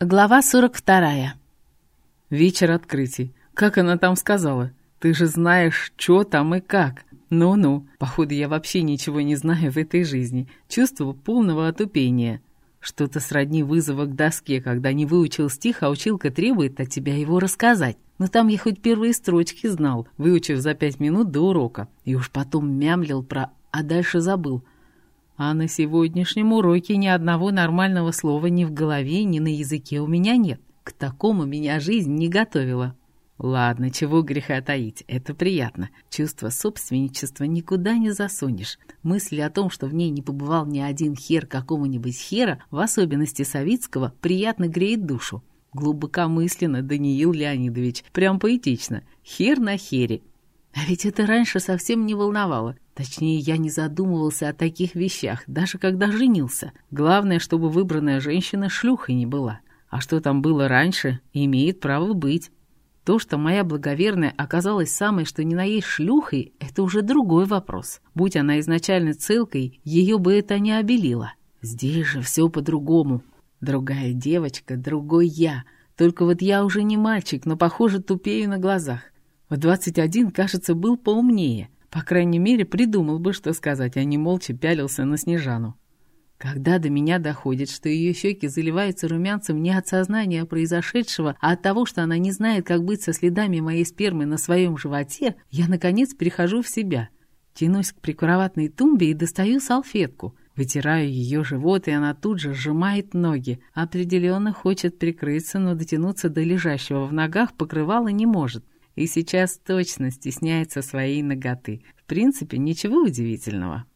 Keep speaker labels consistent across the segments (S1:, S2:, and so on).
S1: Глава 42.
S2: Вечер открытий. Как она там сказала? Ты же знаешь, что там и как. Ну-ну, походу, я вообще ничего не знаю в этой жизни. Чувство полного отупения. Что-то сродни вызова к доске, когда не выучил стих, а училка требует от тебя его рассказать. Но там я хоть первые строчки знал, выучив за пять минут до урока. И уж потом мямлил про «а дальше забыл». А на сегодняшнем уроке ни одного нормального слова ни в голове, ни на языке у меня нет. К такому меня жизнь не готовила. Ладно, чего греха таить, это приятно. Чувство собственничества никуда не засунешь. Мысль о том, что в ней не побывал ни один хер какого-нибудь хера, в особенности Савицкого, приятно греет душу. Глубокомысленно, Даниил Леонидович, прям поэтично. Хер на хере. А ведь это раньше совсем не волновало. Точнее, я не задумывался о таких вещах, даже когда женился. Главное, чтобы выбранная женщина шлюхой не была. А что там было раньше, имеет право быть. То, что моя благоверная оказалась самой, что ни на есть шлюхой, это уже другой вопрос. Будь она изначально целкой, ее бы это не обелило. Здесь же все по-другому. Другая девочка, другой я. Только вот я уже не мальчик, но, похоже, тупею на глазах. В 21, кажется, был поумнее. По крайней мере, придумал бы, что сказать, а не молча пялился на Снежану. Когда до меня доходит, что ее щеки заливаются румянцем не от сознания произошедшего, а от того, что она не знает, как быть со следами моей спермы на своем животе, я, наконец, прихожу в себя. Тянусь к прикроватной тумбе и достаю салфетку. Вытираю ее живот, и она тут же сжимает ноги. Определенно хочет прикрыться, но дотянуться до лежащего в ногах покрывала не может и сейчас точно стесняется своей ноготы. В принципе, ничего удивительного.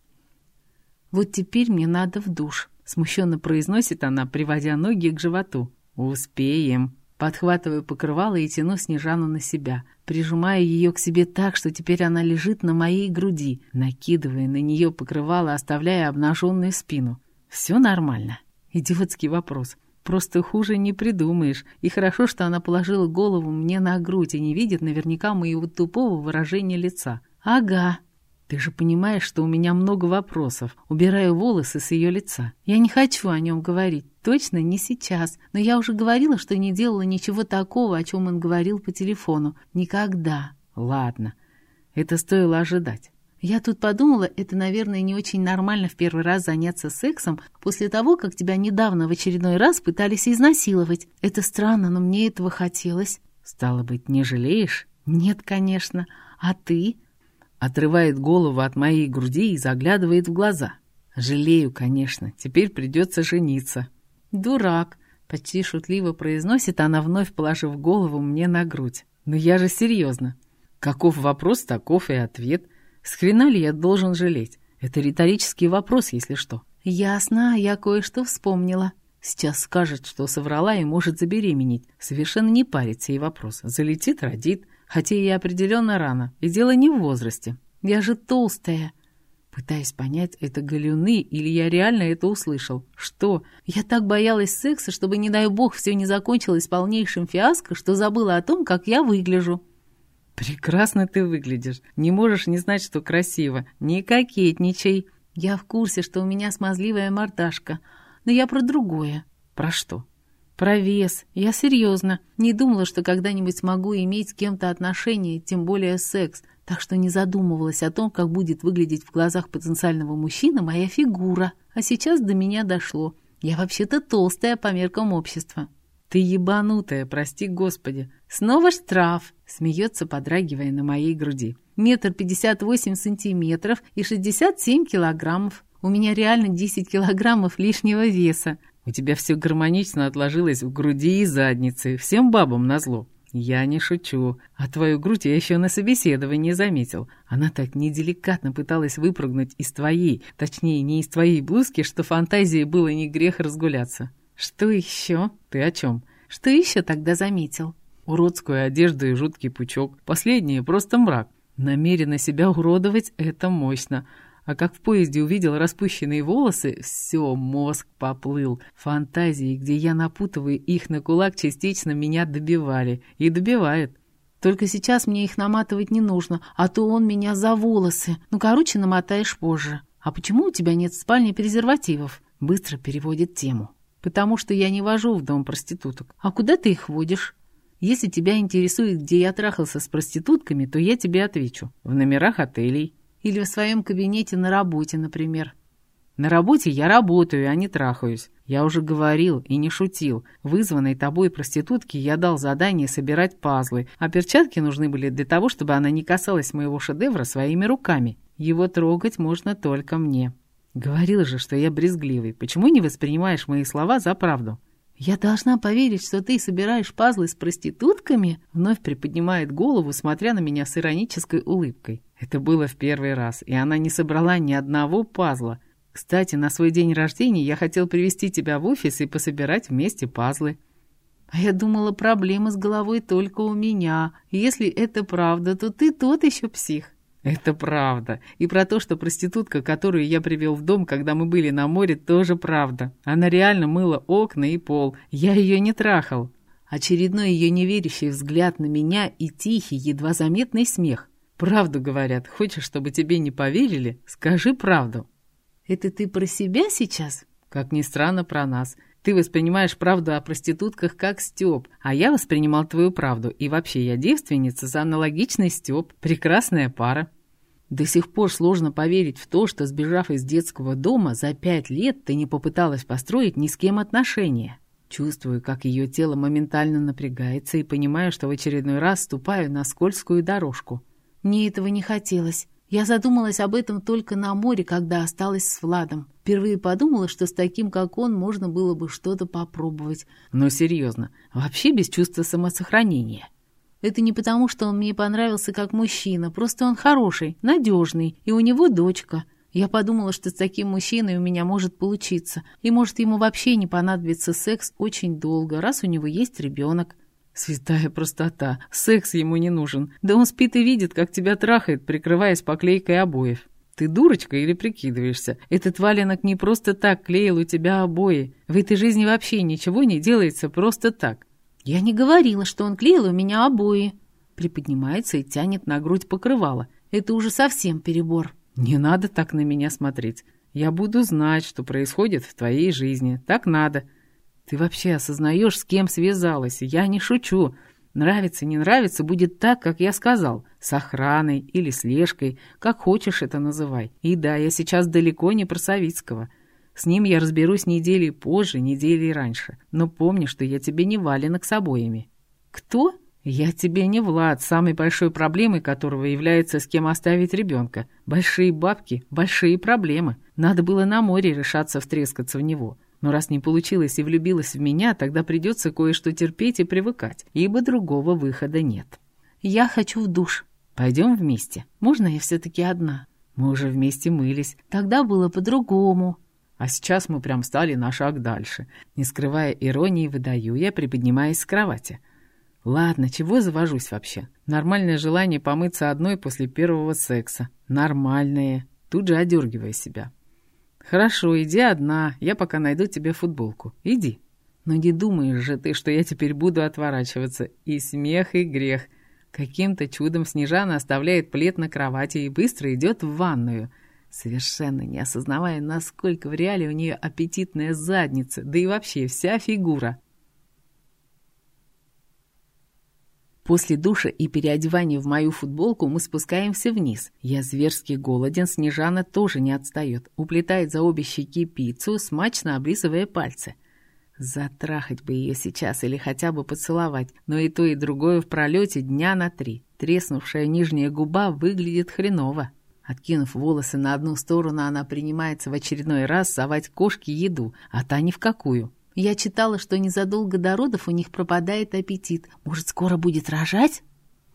S2: «Вот теперь мне надо в душ», — смущенно произносит она, приводя ноги к животу. «Успеем». Подхватываю покрывало и тяну Снежану на себя, прижимая ее к себе так, что теперь она лежит на моей груди, накидывая на нее покрывало, оставляя обнаженную спину. «Все нормально?» Идиотский вопрос. Просто хуже не придумаешь. И хорошо, что она положила голову мне на грудь и не видит наверняка моего тупого выражения лица. «Ага», ты же понимаешь, что у меня много вопросов. Убираю волосы с ее лица. Я не хочу о нем говорить. Точно не сейчас. Но я уже говорила, что не делала ничего такого, о чем он говорил по телефону. Никогда. Ладно. Это стоило ожидать. Я тут подумала, это, наверное, не очень нормально в первый раз заняться сексом после того, как тебя недавно в очередной раз пытались изнасиловать. Это странно, но мне этого хотелось. Стало быть, не жалеешь? Нет, конечно. А ты? Отрывает голову от моей груди и заглядывает в глаза. Жалею, конечно. Теперь придется жениться. Дурак. Почти шутливо произносит она, вновь положив голову мне на грудь. Но я же серьезно. Каков вопрос, таков и ответ — с хрена ли я должен жалеть? Это риторический вопрос, если что. Ясно, я кое-что вспомнила. Сейчас скажет, что соврала и может забеременеть. Совершенно не парится ей вопрос. Залетит, родит. Хотя и определенно рано. И дело не в возрасте. Я же толстая. Пытаюсь понять, это галюны или я реально это услышал. Что? Я так боялась секса, чтобы, не дай бог, все не закончилось полнейшим фиаско, что забыла о том, как я выгляжу. «Прекрасно ты выглядишь. Не можешь не знать, что красиво. Не кокетничай. Я в курсе, что у меня смазливая мордашка. Но я про другое». «Про что?» «Про вес. Я серьезно. Не думала, что когда-нибудь смогу иметь с кем-то отношения, тем более секс. Так что не задумывалась о том, как будет выглядеть в глазах потенциального мужчины моя фигура. А сейчас до меня дошло. Я вообще-то толстая по меркам общества». «Ты ебанутая, прости господи!» «Снова штраф!» — смеется, подрагивая на моей груди. «Метр пятьдесят восемь сантиметров и шестьдесят семь килограммов. У меня реально десять килограммов лишнего веса. У тебя все гармонично отложилось в груди и заднице, всем бабам назло. Я не шучу. А твою грудь я еще на собеседовании заметил. Она так неделикатно пыталась выпрыгнуть из твоей, точнее, не из твоей блузки, что фантазии было не грех разгуляться. «Что еще? Ты о чем? Что еще тогда заметил?» Уродскую одежду и жуткий пучок. Последнее просто мрак. Намеренно себя уродовать — это мощно. А как в поезде увидел распущенные волосы, все, мозг поплыл. Фантазии, где я напутываю их на кулак, частично меня добивали. И добивает. Только сейчас мне их наматывать не нужно, а то он меня за волосы. Ну, короче, намотаешь позже. А почему у тебя нет в спальне презервативов? Быстро переводит тему.
S1: Потому что я не вожу в дом проституток. А куда ты их водишь? Если тебя интересует, где я трахался с проститутками, то я тебе отвечу. В номерах отелей. Или в своем кабинете на работе, например. На работе я работаю, а не трахаюсь. Я уже говорил и не шутил. Вызванной тобой проститутке я дал задание собирать пазлы, а перчатки нужны были для того, чтобы она не касалась моего шедевра своими руками. Его трогать можно только мне. Говорил же, что я брезгливый. Почему не воспринимаешь мои слова за правду? «Я должна поверить, что ты собираешь пазлы с проститутками?» Вновь приподнимает голову, смотря на меня с иронической улыбкой. Это было в первый раз, и она не собрала ни одного пазла. Кстати, на свой день рождения я хотел привести тебя в офис и пособирать вместе пазлы. А я думала, проблемы с головой только у меня. Если это правда, то ты тот еще псих. Это правда. И про то, что проститутка, которую я привел в дом, когда мы были на море, тоже правда. Она реально мыла окна и пол. Я ее не трахал. Очередной ее неверящий взгляд на меня и тихий, едва заметный смех. Правду говорят. Хочешь, чтобы тебе не поверили? Скажи правду. Это ты про себя сейчас? Как ни странно, про нас. Ты воспринимаешь правду о проститутках как Степ, а я воспринимал твою правду. И вообще, я девственница за аналогичный Степ. Прекрасная пара. До сих пор сложно поверить в то, что, сбежав из детского дома, за пять лет ты не попыталась построить ни с кем отношения. Чувствую, как ее тело моментально напрягается и понимаю, что в очередной раз ступаю на скользкую дорожку. Мне этого не хотелось. Я задумалась об этом только на море, когда осталась с Владом. Впервые подумала, что с таким, как он, можно было бы что-то попробовать. Но серьезно, вообще без чувства самосохранения. Это не потому, что он мне понравился как мужчина, просто он хороший, надежный, и у него дочка. Я подумала, что с таким мужчиной у меня может получиться, и может ему вообще не понадобится секс очень долго, раз у него есть ребенок. Святая простота. Секс ему не нужен. Да он спит и видит, как тебя трахает, прикрываясь поклейкой обоев. Ты дурочка или прикидываешься? Этот валенок не просто так клеил у тебя обои. В этой жизни вообще ничего не делается просто так. Я не говорила, что он клеил у меня обои. Приподнимается и тянет на грудь покрывало. Это уже совсем перебор. Не надо так на меня смотреть. Я буду знать, что происходит в твоей жизни. Так надо. Ты вообще осознаешь, с кем связалась? Я не шучу. Нравится, не нравится, будет так, как я сказал. С охраной или слежкой, как хочешь это называй. И да, я сейчас далеко не про Савицкого. С ним я разберусь недели позже, недели раньше. Но помни, что я тебе не валенок с обоями. Кто? Я тебе не Влад, самой большой проблемой которого является с кем оставить ребенка. Большие бабки, большие проблемы. Надо было на море решаться втрескаться в него. Но раз не получилось и влюбилась в меня, тогда придется кое-что терпеть и привыкать, ибо другого выхода нет. Я хочу в душ. Пойдем вместе. Можно я все-таки одна? Мы уже вместе мылись. Тогда было по-другому. А сейчас мы прям стали на шаг дальше. Не скрывая иронии, выдаю я, приподнимаясь с кровати. Ладно, чего завожусь вообще? Нормальное желание помыться одной после первого секса. Нормальное. Тут же одергивая себя. «Хорошо, иди одна, я пока найду тебе футболку. Иди». «Но не думаешь же ты, что я теперь буду отворачиваться. И смех, и грех». Каким-то чудом Снежана оставляет плед на кровати и быстро идет в ванную, совершенно не осознавая, насколько в реале у нее аппетитная задница, да и вообще вся фигура. После душа и переодевания в мою футболку мы спускаемся вниз. Я зверски голоден, Снежана тоже не отстает. Уплетает за обе щеки пиццу, смачно облизывая пальцы. Затрахать бы ее сейчас или хотя бы поцеловать, но и то, и другое в пролете дня на три. Треснувшая нижняя губа выглядит хреново. Откинув волосы на одну сторону, она принимается в очередной раз совать кошке еду, а та ни в какую. Я читала, что незадолго до родов у них пропадает аппетит. Может, скоро будет рожать?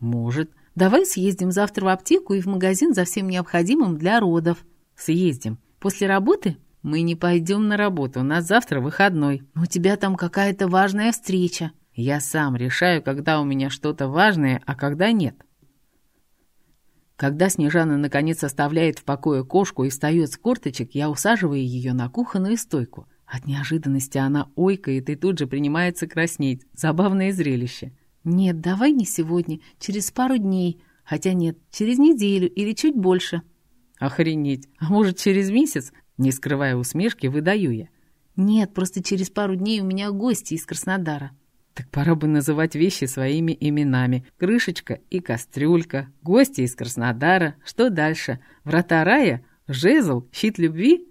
S1: Может. Давай съездим завтра в аптеку и в магазин за всем необходимым для родов. Съездим. После работы? Мы не пойдем на работу, у нас завтра выходной. У тебя там какая-то важная встреча. Я сам решаю, когда у меня что-то важное, а когда нет. Когда Снежана наконец оставляет в покое кошку и встает с корточек, я усаживаю ее на кухонную стойку. От неожиданности она ойкает и тут же принимается краснеть. Забавное зрелище. «Нет, давай не сегодня, через пару дней. Хотя нет, через неделю или чуть больше». «Охренеть! А может, через месяц?» Не скрывая усмешки, выдаю я. Нет, просто через пару дней у меня гости из Краснодара.
S2: Так пора бы называть вещи своими именами. Крышечка и кастрюлька, гости из Краснодара. Что дальше? Врата рая? Жезл? Щит любви?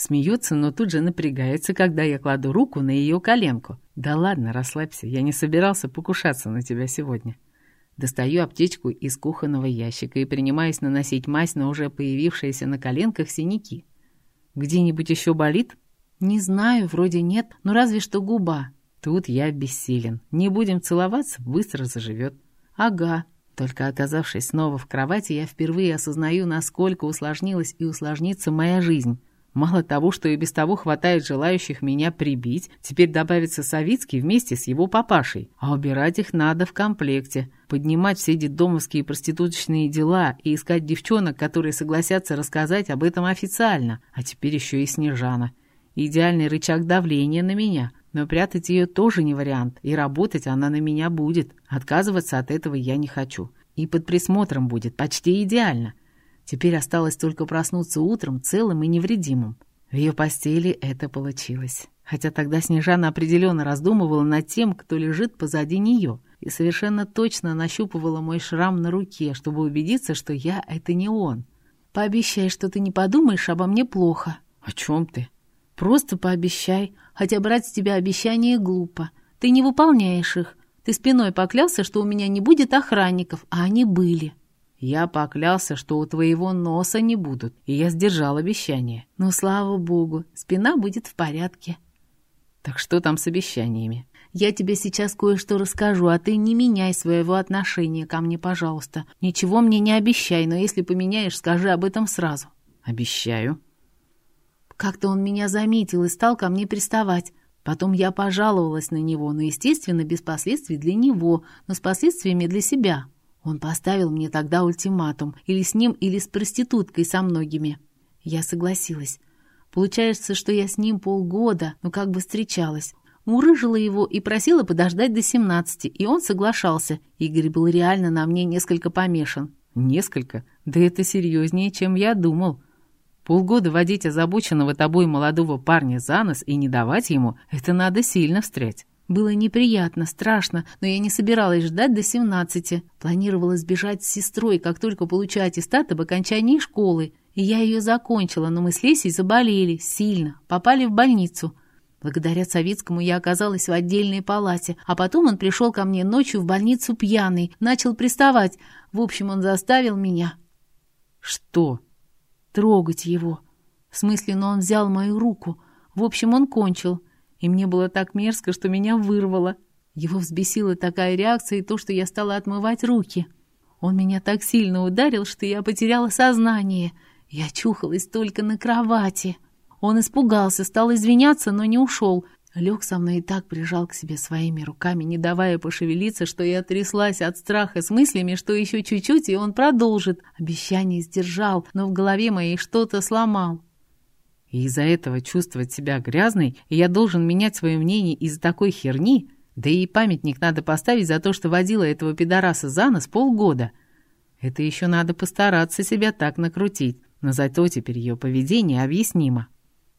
S2: Смеется, но тут же напрягается, когда я кладу руку на ее коленку. Да ладно, расслабься, я не собирался покушаться на тебя сегодня. Достаю аптечку из кухонного ящика и принимаюсь наносить мазь на уже появившиеся на коленках синяки. Где-нибудь еще болит?
S1: Не знаю, вроде нет, но разве что губа.
S2: Тут я бессилен. Не будем целоваться, быстро заживет.
S1: Ага.
S2: Только оказавшись снова в кровати, я впервые осознаю, насколько усложнилась и усложнится моя жизнь. Мало того, что и без того хватает желающих меня прибить, теперь добавится Савицкий вместе с его папашей. А убирать их надо в комплекте. Поднимать все детдомовские проституточные дела и искать девчонок, которые согласятся рассказать об этом официально. А теперь еще и Снежана. Идеальный рычаг давления на меня. Но прятать ее тоже не вариант, и работать она на меня будет. Отказываться от этого я не хочу. И под присмотром будет почти идеально. Теперь осталось только проснуться утром целым и невредимым. В ее постели это получилось. Хотя тогда Снежана определенно раздумывала над тем, кто лежит позади нее, и совершенно точно нащупывала мой шрам на руке, чтобы убедиться, что я — это не он.
S1: «Пообещай, что ты не подумаешь обо мне плохо».
S2: «О чем ты?»
S1: «Просто пообещай, хотя брать с тебя обещания глупо. Ты не выполняешь их. Ты спиной поклялся, что у меня не будет охранников, а они были».
S2: Я поклялся, что у твоего носа не будут, и я сдержал обещание.
S1: Ну, слава богу, спина будет в порядке.
S2: Так что там с обещаниями?
S1: Я тебе сейчас кое-что расскажу, а ты не меняй своего отношения ко мне, пожалуйста. Ничего мне не обещай, но если поменяешь, скажи об этом сразу.
S2: Обещаю.
S1: Как-то он меня заметил и стал ко мне приставать. Потом я пожаловалась на него, но, естественно, без последствий для него, но с последствиями для себя. Он поставил мне тогда ультиматум, или с ним, или с проституткой со многими. Я согласилась. Получается, что я с ним полгода, ну как бы встречалась. Мурыжила его и просила подождать до семнадцати, и он соглашался. Игорь был реально на мне несколько помешан.
S2: Несколько? Да это серьезнее, чем я думал. Полгода водить озабоченного тобой молодого парня за нос и не давать ему, это надо сильно встрять.
S1: Было неприятно, страшно, но я не собиралась ждать до семнадцати. Планировала сбежать с сестрой, как только получу аттестат об окончании школы. И я ее закончила, но мы с Лесей заболели, сильно, попали в больницу. Благодаря Савицкому я оказалась в отдельной палате, а потом он пришел ко мне ночью в больницу пьяный, начал приставать. В общем, он заставил меня...
S2: Что?
S1: Трогать его. В смысле, но он взял мою руку. В общем, он кончил и мне было так мерзко, что меня вырвало. Его взбесила такая реакция и то, что я стала отмывать руки. Он меня так сильно ударил, что я потеряла сознание. Я чухалась только на кровати. Он испугался, стал извиняться, но не ушел. Лег со мной и так прижал к себе своими руками, не давая пошевелиться, что я тряслась от страха с мыслями, что еще чуть-чуть, и он продолжит. Обещание сдержал, но в голове моей что-то сломал.
S2: И из-за этого чувствовать себя грязной, и я должен менять свое мнение из-за такой херни, да и памятник надо поставить за то, что водила этого пидораса за нос полгода. Это еще надо постараться себя так накрутить, но зато теперь ее поведение объяснимо.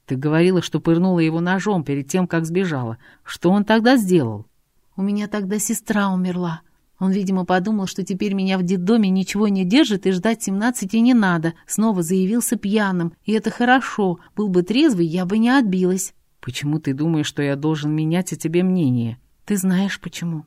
S2: Ты говорила, что пырнула его ножом перед тем, как сбежала. Что он тогда сделал?
S1: У меня тогда сестра умерла. Он, видимо, подумал, что теперь меня в детдоме ничего не держит и ждать семнадцати не надо. Снова заявился пьяным. И это хорошо. Был бы трезвый, я бы не отбилась.
S2: Почему ты думаешь, что я должен менять о тебе мнение?
S1: Ты знаешь, почему?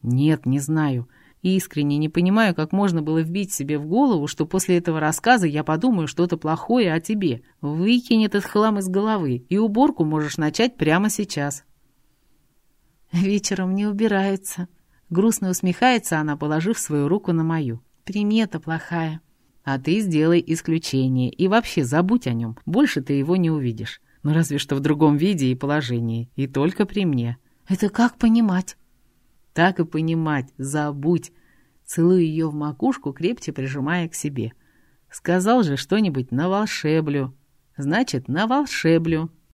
S2: Нет, не знаю. Искренне не понимаю, как можно было вбить себе в голову, что после этого рассказа я подумаю что-то плохое о тебе. Выкинь этот хлам из головы, и уборку можешь начать прямо сейчас.
S1: Вечером не убирается, Грустно усмехается она, положив свою руку на мою. Примета плохая.
S2: А ты сделай исключение и вообще забудь о нем. Больше ты его не увидишь. Ну, разве что в другом виде и положении. И только при мне.
S1: Это как понимать?
S2: Так и понимать. Забудь. Целую ее в макушку, крепче прижимая к себе. Сказал же что-нибудь на волшеблю. Значит, на волшеблю.